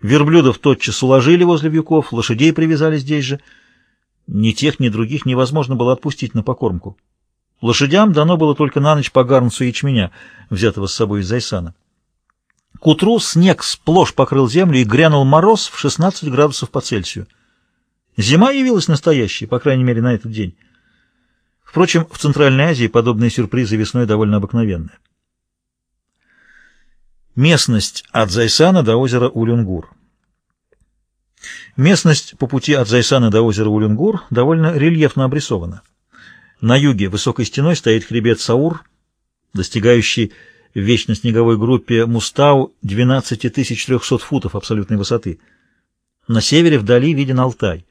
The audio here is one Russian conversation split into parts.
Верблюдов тотчас уложили возле вьюков, лошадей привязали здесь же. Ни тех, ни других невозможно было отпустить на покормку. Лошадям дано было только на ночь по гарнцу ячменя, взятого с собой из Зайсана. К утру снег сплошь покрыл землю и грянул мороз в 16 градусов по Цельсию. Зима явилась настоящей, по крайней мере, на этот день. Впрочем, в Центральной Азии подобные сюрпризы весной довольно обыкновенные. Местность от Зайсана до озера Улюнгур. Местность по пути от Зайсана до озера Улюнгур довольно рельефно обрисована. На юге высокой стеной стоит хребет Саур, достигающий в вечно-снеговой группе Мустау 12300 футов абсолютной высоты. На севере вдали виден Алтай.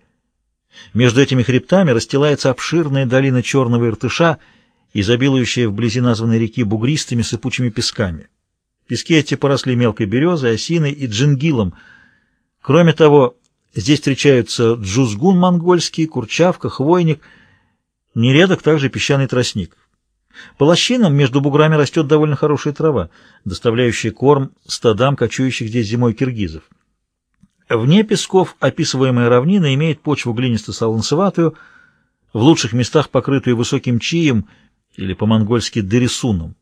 Между этими хребтами расстилается обширная долина черного Иртыша, изобилующая вблизи названной реки бугристыми сыпучими песками. Пески эти поросли мелкой березой, осиной и джингилом. Кроме того, здесь встречаются джузгун монгольский, курчавка, хвойник, нередок также песчаный тростник. По лощинам между буграми растет довольно хорошая трава, доставляющая корм стадам, кочующих здесь зимой киргизов. Вне песков описываемая равнина имеет почву глинисто-солонцеватую, в лучших местах покрытую высоким чием или по-монгольски дерисуном.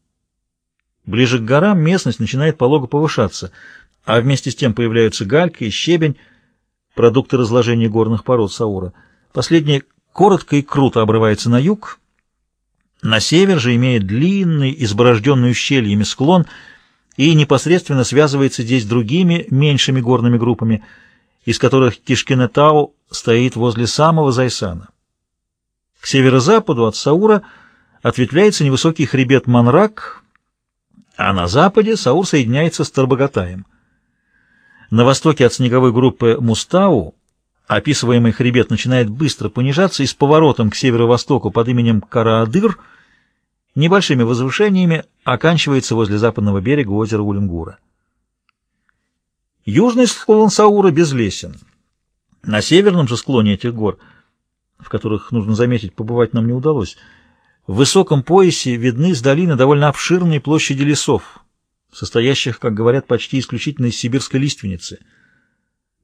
Ближе к горам местность начинает полого повышаться, а вместе с тем появляются галька и щебень, продукты разложения горных пород Саура. Последнее коротко и круто обрывается на юг, на север же имеет длинный, изборожденный ущельями склон и непосредственно связывается здесь другими, меньшими горными группами, из которых Кишкинетау стоит возле самого Зайсана. К северо-западу от Саура ответвляется невысокий хребет Манрак, а на западе Саур соединяется с Тарбагатаем. На востоке от снеговой группы Мустау описываемый хребет начинает быстро понижаться и с поворотом к северо-востоку под именем Караадыр – небольшими возвышениями оканчивается возле западного берега озера Улюнгура. Южный склон Саура безлесен. На северном же склоне этих гор, в которых, нужно заметить, побывать нам не удалось, в высоком поясе видны с долины довольно обширные площади лесов, состоящих, как говорят, почти исключительно из сибирской лиственницы.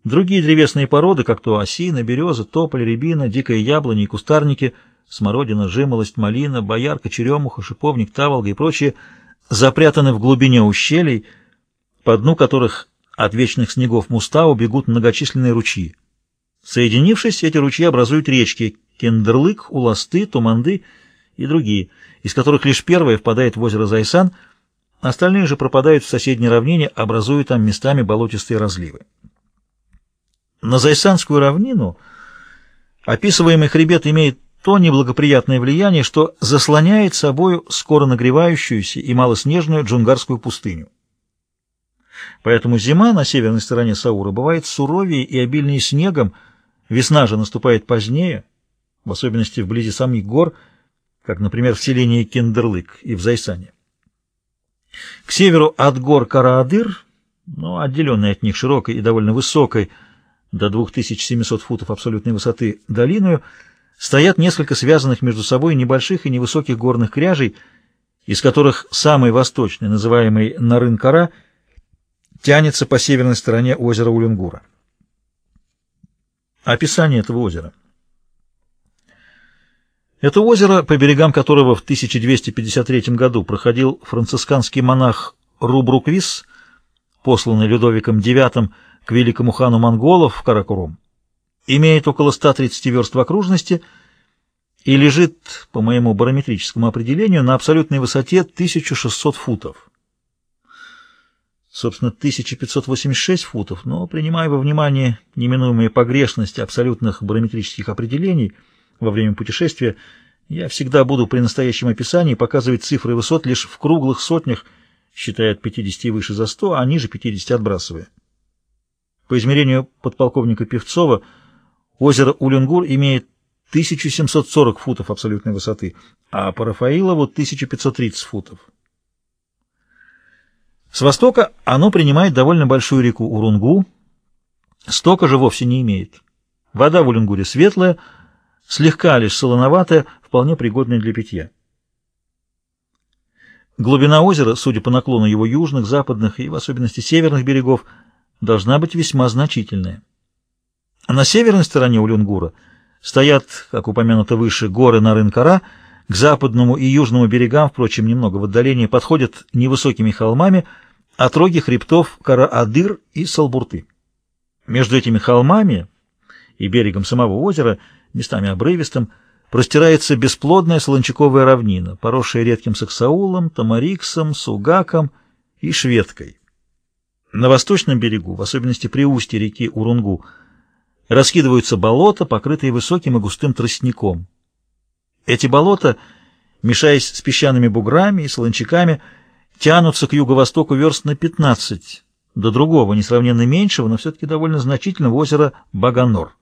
Другие древесные породы, как то осина, береза, тополь, рябина, дикая яблони и кустарники – смородина, жимолость, малина, боярка, черемуха, шиповник, таволга и прочие запрятаны в глубине ущелий, по дну которых от вечных снегов Мустау бегут многочисленные ручьи. Соединившись, эти ручьи образуют речки Кендерлык, Уласты, Туманды и другие, из которых лишь первая впадает в озеро Зайсан, остальные же пропадают в соседней равнине, образуя там местами болотистые разливы. На Зайсанскую равнину описываемый хребет имеет то неблагоприятное влияние, что заслоняет собою скоро нагревающуюся и малоснежную джунгарскую пустыню. Поэтому зима на северной стороне Саура бывает суровее и обильнее снегом, весна же наступает позднее, в особенности вблизи самих гор, как, например, в селении Кендерлык и в Зайсане. К северу от гор Караадыр, но отделенной от них широкой и довольно высокой, до 2700 футов абсолютной высоты, долиною, стоят несколько связанных между собой небольших и невысоких горных кряжей, из которых самый восточный, называемый Нарынкара, тянется по северной стороне озера Улюнгура. Описание этого озера. Это озеро, по берегам которого в 1253 году проходил францисканский монах Рубруквис, посланный Людовиком IX к великому хану монголов в Каракурум, имеет около 130 верст в окружности и лежит, по моему барометрическому определению, на абсолютной высоте 1600 футов. Собственно, 1586 футов, но принимая во внимание неминуемые погрешности абсолютных барометрических определений во время путешествия, я всегда буду при настоящем описании показывать цифры высот лишь в круглых сотнях, считая от 50 и выше за 100, а ниже 50 отбрасывая. По измерению подполковника Певцова – Озеро Улюнгур имеет 1740 футов абсолютной высоты, а по Рафаилову 1530 футов. С востока оно принимает довольно большую реку Урунгу, стока же вовсе не имеет. Вода в Улюнгуре светлая, слегка лишь солоноватая, вполне пригодная для питья. Глубина озера, судя по наклону его южных, западных и в особенности северных берегов, должна быть весьма значительная. А на северной стороне Улюнгура стоят, как упомянуто выше, горы Нарынкара, к западному и южному берегам, впрочем, немного в отдалении, подходят невысокими холмами отроги хребтов Кара-Адыр и Салбурты. Между этими холмами и берегом самого озера, местами обрывистым, простирается бесплодная солончаковая равнина, поросшая редким саксаулом, тамариксом, сугаком и шведкой. На восточном берегу, в особенности при устье реки Урунгу, раскидываются болота, покрытые высоким и густым тростником. Эти болота, мешаясь с песчаными буграми и солончаками, тянутся к юго-востоку верст на 15, до другого, несравненно меньшего, но все-таки довольно значительного озера Баганор.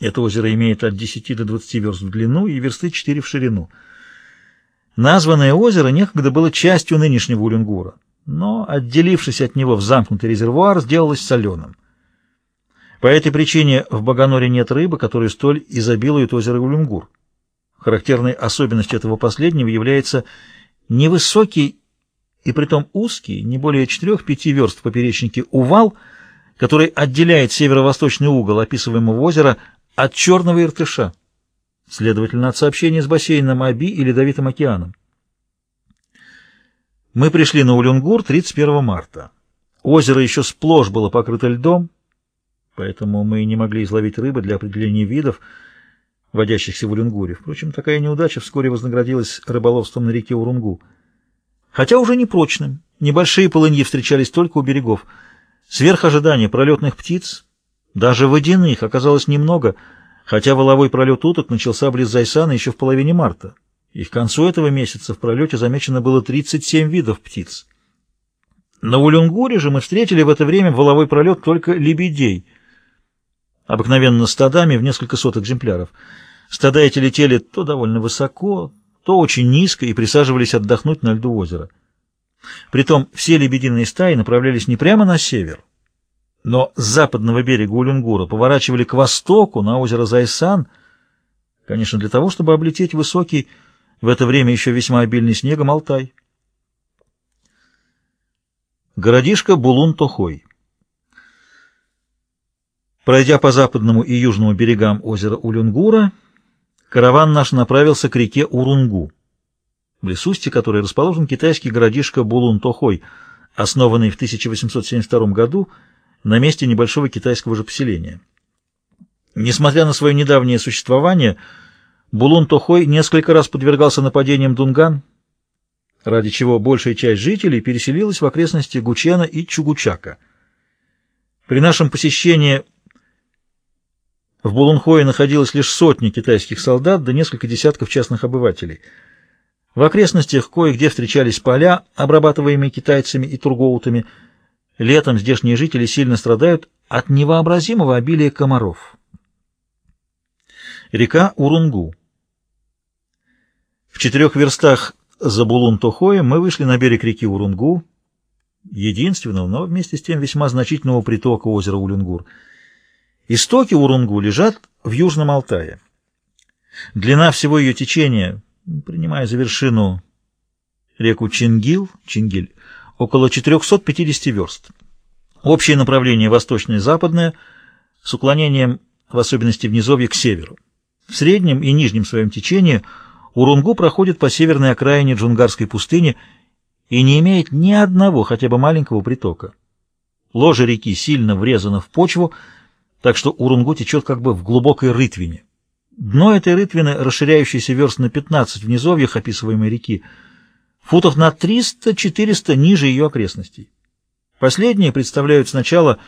Это озеро имеет от 10 до 20 верст в длину и версты 4 в ширину. Названное озеро некогда было частью нынешнего Улюнгура, но, отделившись от него в замкнутый резервуар, сделалось соленым. По этой причине в Баганоре нет рыбы, которая столь изобилует озеро Улюнгур. Характерной особенностью этого последнего является невысокий и притом узкий, не более 4-5 верст в поперечнике, увал, который отделяет северо-восточный угол описываемого озера от Черного Иртыша, следовательно, от сообщения с бассейном Аби и Ледовитым океаном. Мы пришли на Улюнгур 31 марта. Озеро еще сплошь было покрыто льдом, поэтому мы не могли изловить рыбы для определения видов, водящихся в Улюнгуре. Впрочем, такая неудача вскоре вознаградилась рыболовством на реке Урунгу. Хотя уже не прочным, небольшие полыньи встречались только у берегов. Сверх ожидания пролетных птиц, даже водяных, оказалось немного, хотя воловой пролет уток начался близ Зайсана еще в половине марта и к концу этого месяца в пролете замечено было 37 видов птиц. На Улюнгуре же мы встретили в это время воловой пролет только лебедей, обыкновенно стадами в несколько сот экземпляров. Стада эти летели то довольно высоко, то очень низко и присаживались отдохнуть на льду озера. Притом все лебединые стаи направлялись не прямо на север, но с западного берега Улюнгура поворачивали к востоку на озеро Зайсан, конечно, для того, чтобы облететь высокий, в это время еще весьма обильный снегом Алтай. Городишко Булун-Тохой Пройдя по западному и южному берегам озера Улюнгура, караван наш направился к реке Урунгу, в лесусте которой расположен китайский городишко Булун-Тохой, основанный в 1872 году на месте небольшого китайского же поселения. Несмотря на свое недавнее существование, Булун-Тохой несколько раз подвергался нападениям дунган, ради чего большая часть жителей переселилась в окрестности Гучена и Чугучака. При нашем посещении в Булунхое находилось лишь сотни китайских солдат да несколько десятков частных обывателей. В окрестностях кое-где встречались поля, обрабатываемые китайцами и тургоутами. Летом здешние жители сильно страдают от невообразимого обилия комаров. Река Урунгу в четырех верстах за Булун-Тохоем мы вышли на берег реки Урунгу, единственного, но вместе с тем весьма значительного притока озера Улюнгур. Истоки Урунгу лежат в Южном Алтае. Длина всего ее течения, принимая за вершину реку Чингил, Чингиль, около 450 верст. Общее направление восточное-западное, с уклонением, в особенности в низовье, к северу. В среднем и нижнем своем течении – Урунгу проходит по северной окраине Джунгарской пустыни и не имеет ни одного хотя бы маленького притока. Ложе реки сильно врезано в почву, так что Урунгу течет как бы в глубокой рытвине. Дно этой рытвины, расширяющейся верст на 15 в низовьях описываемой реки, футов на 300-400 ниже ее окрестностей. Последние представляют сначала,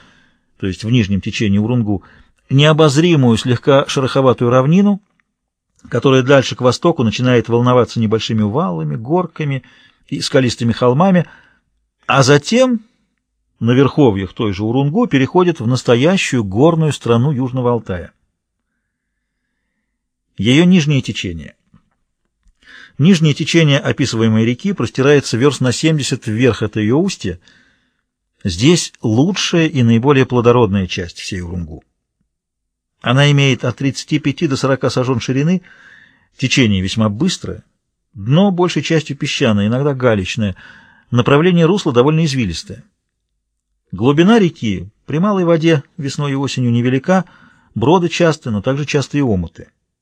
то есть в нижнем течении Урунгу, необозримую слегка шероховатую равнину, которая дальше к востоку начинает волноваться небольшими валами, горками и скалистыми холмами, а затем на верховьях той же Урунгу переходит в настоящую горную страну Южного Алтая. Ее нижнее течение. Нижнее течение описываемой реки простирается верст на 70 вверх от ее устья. Здесь лучшая и наиболее плодородная часть всей Урунгу. Она имеет от 35 до 40 сажен ширины, течение весьма быстрое, дно большей частью песчаное, иногда галечное, направление русла довольно извилистое. Глубина реки при малой воде весной и осенью невелика, броды часты, но также часто и омуты.